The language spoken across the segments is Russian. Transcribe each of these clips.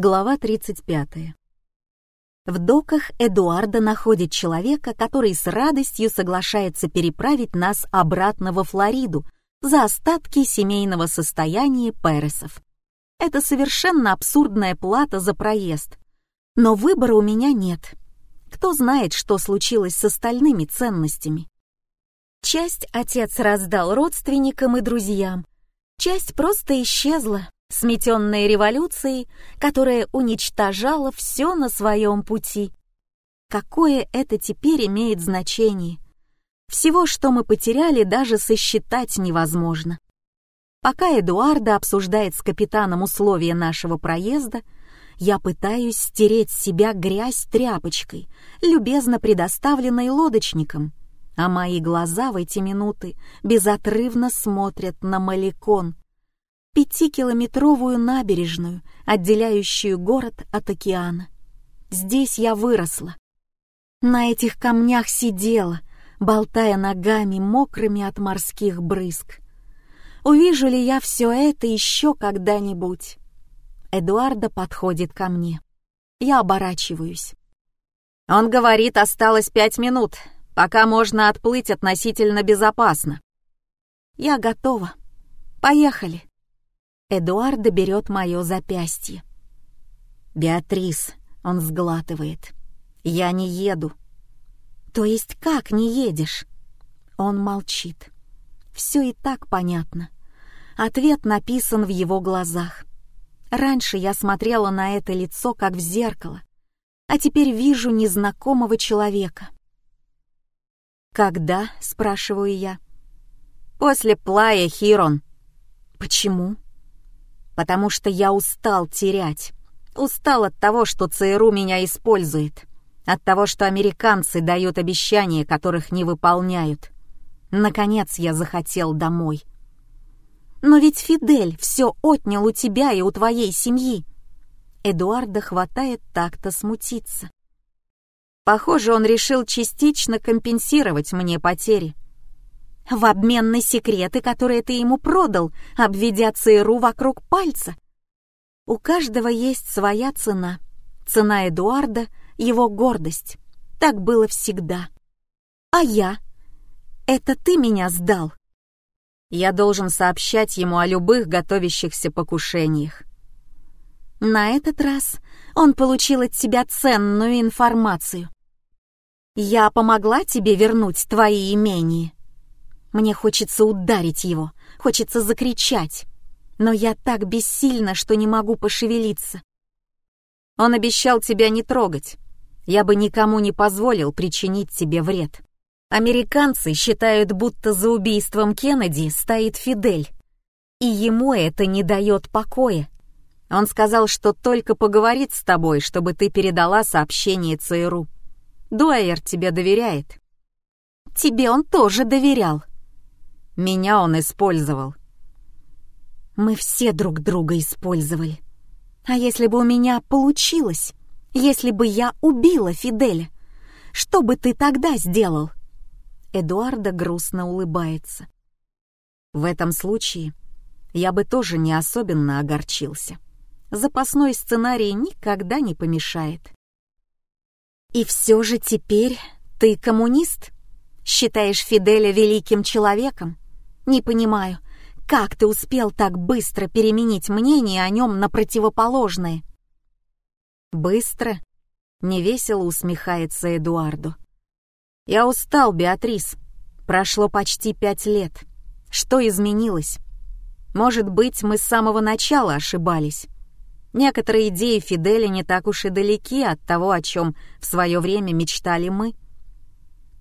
Глава 35. В доках Эдуарда находит человека, который с радостью соглашается переправить нас обратно во Флориду за остатки семейного состояния Пересов. Это совершенно абсурдная плата за проезд. Но выбора у меня нет. Кто знает, что случилось с остальными ценностями. Часть отец раздал родственникам и друзьям, часть просто исчезла, сметенная революцией, которая уничтожала все на своем пути. Какое это теперь имеет значение? Всего, что мы потеряли, даже сосчитать невозможно. Пока Эдуарда обсуждает с капитаном условия нашего проезда, я пытаюсь стереть с себя грязь тряпочкой, любезно предоставленной лодочником, а мои глаза в эти минуты безотрывно смотрят на Маликон, пятикилометровую набережную, отделяющую город от океана. Здесь я выросла. На этих камнях сидела, болтая ногами, мокрыми от морских брызг. Увижу ли я все это еще когда-нибудь? Эдуарда подходит ко мне. Я оборачиваюсь. Он говорит, осталось пять минут, пока можно отплыть относительно безопасно. Я готова. Поехали. Эдуарда берет мое запястье. «Беатрис», — он сглатывает, — «я не еду». «То есть как не едешь?» Он молчит. Все и так понятно. Ответ написан в его глазах. Раньше я смотрела на это лицо как в зеркало, а теперь вижу незнакомого человека. «Когда?» — спрашиваю я. «После плая, Хирон». «Почему?» Потому что я устал терять. Устал от того, что ЦРУ меня использует, от того, что американцы дают обещания, которых не выполняют. Наконец я захотел домой. Но ведь Фидель все отнял у тебя и у твоей семьи. Эдуарда хватает так-то смутиться. Похоже, он решил частично компенсировать мне потери в обмен на секреты, которые ты ему продал, обведя ЦРУ вокруг пальца. У каждого есть своя цена. Цена Эдуарда — его гордость. Так было всегда. А я? Это ты меня сдал. Я должен сообщать ему о любых готовящихся покушениях. На этот раз он получил от тебя ценную информацию. Я помогла тебе вернуть твои имения. Мне хочется ударить его, хочется закричать. Но я так бессильна, что не могу пошевелиться. Он обещал тебя не трогать. Я бы никому не позволил причинить тебе вред. Американцы считают, будто за убийством Кеннеди стоит Фидель. И ему это не дает покоя. Он сказал, что только поговорит с тобой, чтобы ты передала сообщение ЦРУ. Дуайер тебе доверяет. Тебе он тоже доверял. Меня он использовал. Мы все друг друга использовали. А если бы у меня получилось? Если бы я убила Фиделя? Что бы ты тогда сделал? Эдуарда грустно улыбается. В этом случае я бы тоже не особенно огорчился. Запасной сценарий никогда не помешает. И все же теперь ты коммунист? Считаешь Фиделя великим человеком? Не понимаю, как ты успел так быстро переменить мнение о нем на противоположное?» «Быстро?» — невесело усмехается Эдуарду. «Я устал, Беатрис. Прошло почти пять лет. Что изменилось? Может быть, мы с самого начала ошибались. Некоторые идеи Фиделя не так уж и далеки от того, о чем в свое время мечтали мы.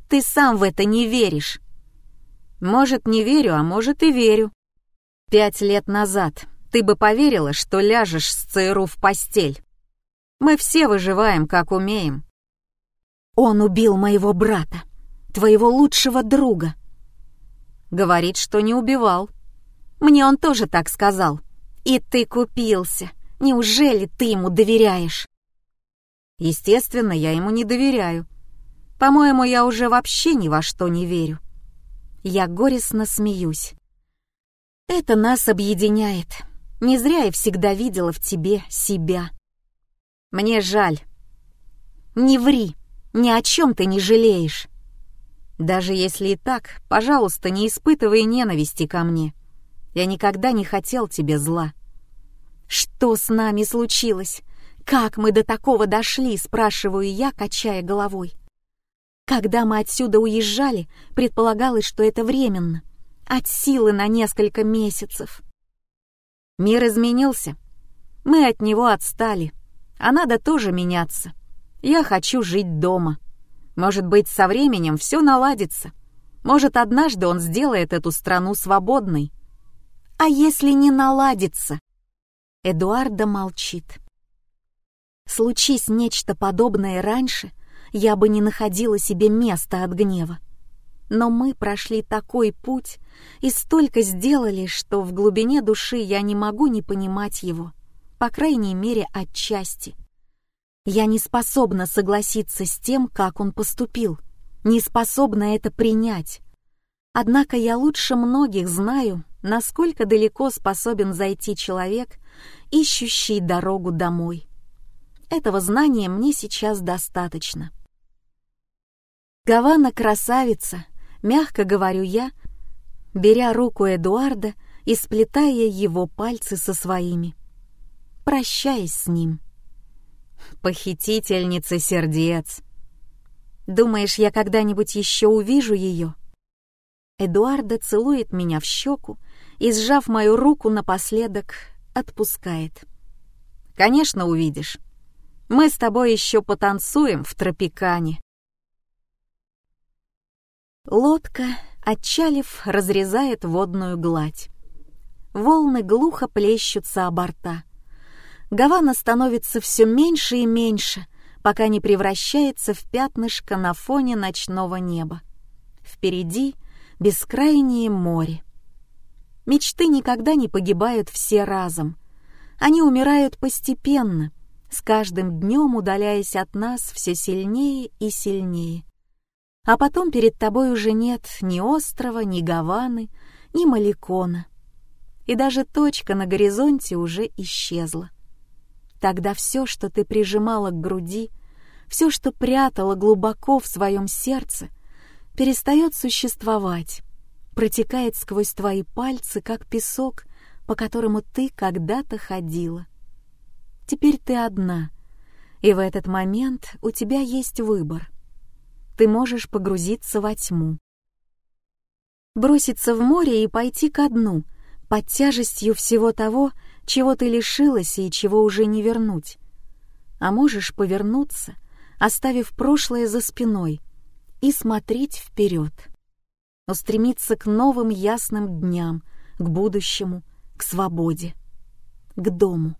Ты сам в это не веришь. Может, не верю, а может и верю. Пять лет назад ты бы поверила, что ляжешь с ЦРУ в постель. Мы все выживаем, как умеем. Он убил моего брата, твоего лучшего друга. Говорит, что не убивал. Мне он тоже так сказал. И ты купился. Неужели ты ему доверяешь? Естественно, я ему не доверяю. По-моему, я уже вообще ни во что не верю. Я горестно смеюсь. Это нас объединяет. Не зря я всегда видела в тебе себя. Мне жаль. Не ври, ни о чем ты не жалеешь. Даже если и так, пожалуйста, не испытывай ненависти ко мне. Я никогда не хотел тебе зла. Что с нами случилось? Как мы до такого дошли, спрашиваю я, качая головой. Когда мы отсюда уезжали, предполагалось, что это временно, от силы на несколько месяцев. Мир изменился. Мы от него отстали, а надо тоже меняться. Я хочу жить дома. Может быть, со временем все наладится. Может, однажды он сделает эту страну свободной. А если не наладится? Эдуарда молчит. Случись нечто подобное раньше, я бы не находила себе места от гнева. Но мы прошли такой путь и столько сделали, что в глубине души я не могу не понимать его, по крайней мере, отчасти. Я не способна согласиться с тем, как он поступил, не способна это принять. Однако я лучше многих знаю, насколько далеко способен зайти человек, ищущий дорогу домой. Этого знания мне сейчас достаточно. Гавана красавица, мягко говорю я, беря руку Эдуарда и сплетая его пальцы со своими, прощаясь с ним похитительница сердец. Думаешь, я когда-нибудь еще увижу ее? Эдуарда целует меня в щеку и, сжав мою руку напоследок, отпускает. Конечно, увидишь. Мы с тобой еще потанцуем в тропикане. Лодка, отчалив, разрезает водную гладь. Волны глухо плещутся о борта. Гавана становится все меньше и меньше, пока не превращается в пятнышко на фоне ночного неба. Впереди бескрайнее море. Мечты никогда не погибают все разом. Они умирают постепенно, с каждым днем удаляясь от нас все сильнее и сильнее. А потом перед тобой уже нет ни острова, ни Гаваны, ни Маликона. И даже точка на горизонте уже исчезла. Тогда все, что ты прижимала к груди, все, что прятала глубоко в своем сердце, перестает существовать, протекает сквозь твои пальцы, как песок, по которому ты когда-то ходила. Теперь ты одна, и в этот момент у тебя есть выбор. Ты можешь погрузиться во тьму, броситься в море и пойти ко дну под тяжестью всего того, чего ты лишилась и чего уже не вернуть. А можешь повернуться, оставив прошлое за спиной, и смотреть вперед. Устремиться к новым ясным дням, к будущему, к свободе, к дому.